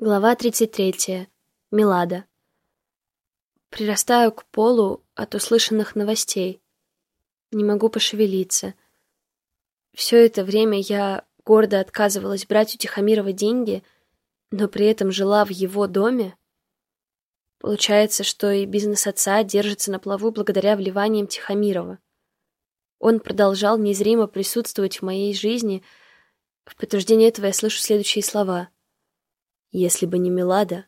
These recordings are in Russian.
Глава 33. Милада. Прирастаю к полу от услышанных новостей. Не могу пошевелиться. Все это время я гордо отказывалась брать у Тихомирова деньги, но при этом жила в его доме. Получается, что и бизнес отца держится на плаву благодаря вливаниям Тихомирова. Он продолжал незримо присутствовать в моей жизни. В подтверждение этого я слышу следующие слова — если бы не Милада,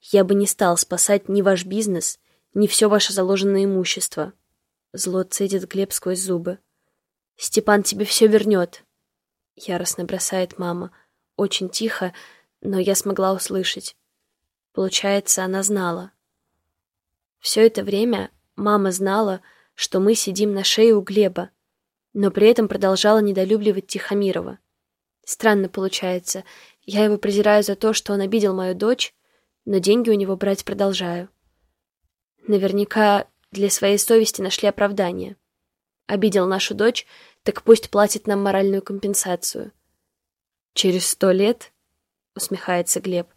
я бы не стал спасать ни ваш бизнес, ни все ваше заложенное имущество. Зло цедит Глеб сквозь зубы. Степан тебе все вернет. Яростно бросает мама. Очень тихо, но я смогла услышать. Получается, она знала. Все это время мама знала, что мы сидим на шее у Глеба, но при этом продолжала недолюбливать Тихомирова. Странно получается, я его презираю за то, что он обидел мою дочь, но деньги у него брать продолжаю. Наверняка для своей совести нашли оправдание. Обидел нашу дочь, так пусть платит нам моральную компенсацию. «Через сто лет?» — усмехается Глеб.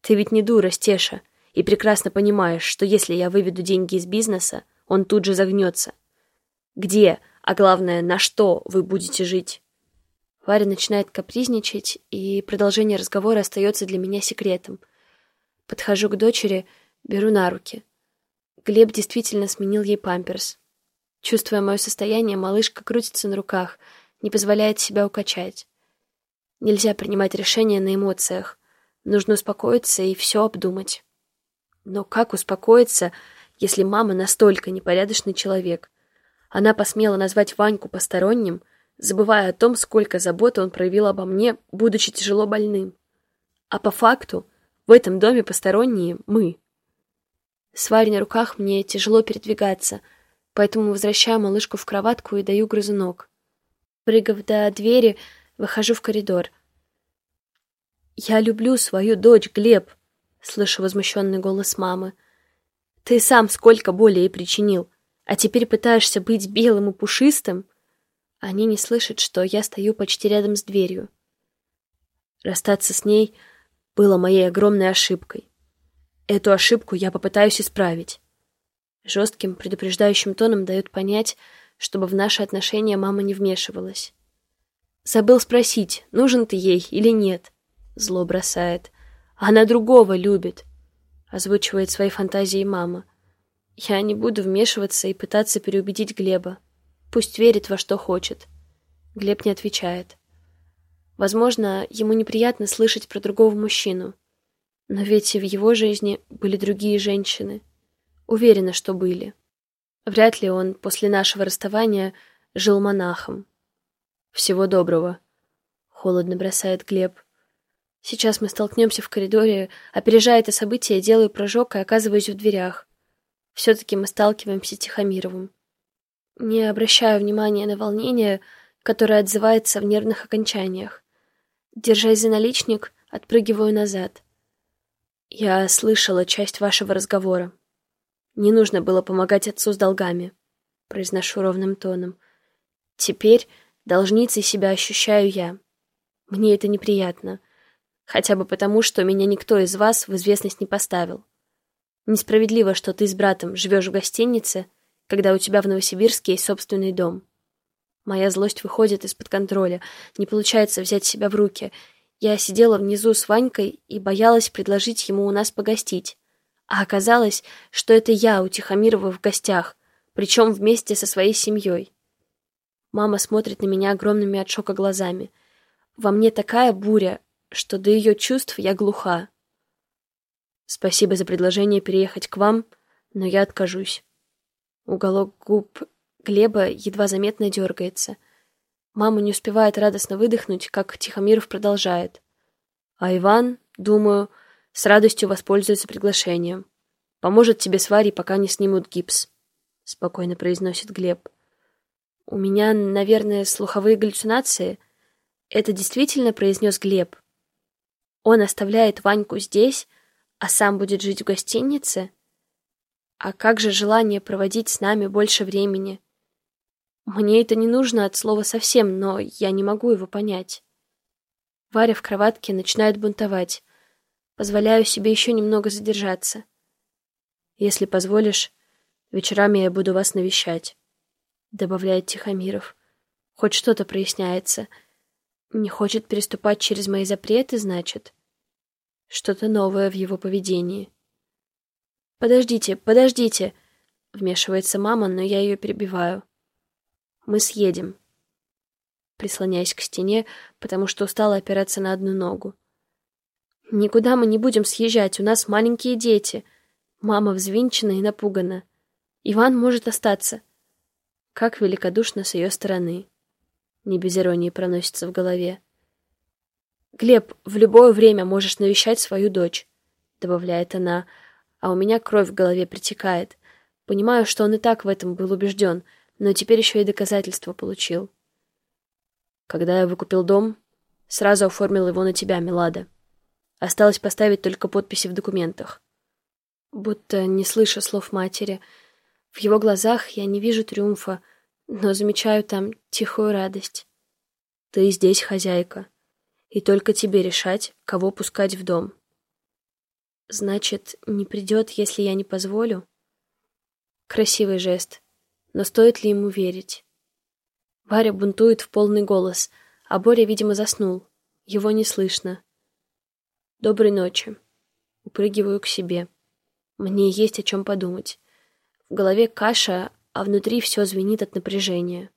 «Ты ведь не дура, Стеша, и прекрасно понимаешь, что если я выведу деньги из бизнеса, он тут же загнется. Где, а главное, на что вы будете жить?» Варя начинает капризничать, и продолжение разговора остается для меня секретом. Подхожу к дочери, беру на руки. Глеб действительно сменил ей памперс. Чувствуя мое состояние, малышка крутится на руках, не позволяет себя укачать. Нельзя принимать решения на эмоциях. Нужно успокоиться и все обдумать. Но как успокоиться, если мама настолько непорядочный человек? Она посмела назвать Ваньку посторонним — забывая о том, сколько заботы он проявил обо мне, будучи тяжело больным. А по факту в этом доме посторонние мы. С Варей на руках мне тяжело передвигаться, поэтому возвращаю малышку в кроватку и даю грызунок. Прыгав до двери, выхожу в коридор. «Я люблю свою дочь, Глеб!» — слышу возмущенный голос мамы. «Ты сам сколько боли ей причинил, а теперь пытаешься быть белым и пушистым?» Они не слышат, что я стою почти рядом с дверью. Расстаться с ней было моей огромной ошибкой. Эту ошибку я попытаюсь исправить. Жестким, предупреждающим тоном дают понять, чтобы в наши отношения мама не вмешивалась. Забыл спросить, нужен ты ей или нет. Зло бросает. Она другого любит. Озвучивает свои фантазии мама. Я не буду вмешиваться и пытаться переубедить Глеба. Пусть верит во что хочет. Глеб не отвечает. Возможно, ему неприятно слышать про другого мужчину. Но ведь и в его жизни были другие женщины. Уверена, что были. Вряд ли он после нашего расставания жил монахом. Всего доброго. Холодно бросает Глеб. Сейчас мы столкнемся в коридоре, опережая это событие, делаю прыжок и оказываюсь в дверях. Все-таки мы сталкиваемся с Тихомировым. Не обращаю внимания на волнение, которое отзывается в нервных окончаниях. Держась за наличник, отпрыгиваю назад. Я слышала часть вашего разговора. Не нужно было помогать отцу с долгами, произношу ровным тоном. Теперь должницей себя ощущаю я. Мне это неприятно, хотя бы потому, что меня никто из вас в известность не поставил. Несправедливо, что ты с братом живешь в гостинице, когда у тебя в Новосибирске есть собственный дом. Моя злость выходит из-под контроля, не получается взять себя в руки. Я сидела внизу с Ванькой и боялась предложить ему у нас погостить. А оказалось, что это я у Тихомирова в гостях, причем вместе со своей семьей. Мама смотрит на меня огромными от шока глазами. Во мне такая буря, что до ее чувств я глуха. Спасибо за предложение переехать к вам, но я откажусь. Уголок губ Глеба едва заметно дергается. Мама не успевает радостно выдохнуть, как Тихомиров продолжает. А Иван, думаю, с радостью воспользуется приглашением. Поможет тебе с Варей, пока не снимут гипс. Спокойно произносит Глеб. У меня, наверное, слуховые галлюцинации. Это действительно произнес Глеб. Он оставляет Ваньку здесь, а сам будет жить в гостинице? А как же желание проводить с нами больше времени? Мне это не нужно от слова совсем, но я не могу его понять. Варя в кроватке начинает бунтовать. Позволяю себе еще немного задержаться. Если позволишь, вечерами я буду вас навещать, — добавляет Тихомиров. Хоть что-то проясняется. Не хочет переступать через мои запреты, значит? Что-то новое в его поведении. «Подождите, подождите!» — вмешивается мама, но я ее перебиваю. «Мы съедем», прислоняясь к стене, потому что устала опираться на одну ногу. «Никуда мы не будем съезжать, у нас маленькие дети». Мама взвинчена и напугана. Иван может остаться. Как великодушно с ее стороны. Не без иронии проносится в голове. «Глеб, в любое время можешь навещать свою дочь», — добавляет она, а у меня кровь в голове притекает. Понимаю, что он и так в этом был убежден, но теперь еще и доказательства получил. Когда я выкупил дом, сразу оформил его на тебя, Милада. Осталось поставить только подписи в документах. Будто не слыша слов матери, в его глазах я не вижу триумфа, но замечаю там тихую радость. Ты здесь хозяйка, и только тебе решать, кого пускать в дом. Значит, не придет, если я не позволю? Красивый жест, но стоит ли ему верить? Варя бунтует в полный голос, а Боря, видимо, заснул. Его не слышно. Доброй ночи. Упрыгиваю к себе. Мне есть о чем подумать. В голове каша, а внутри все звенит от напряжения.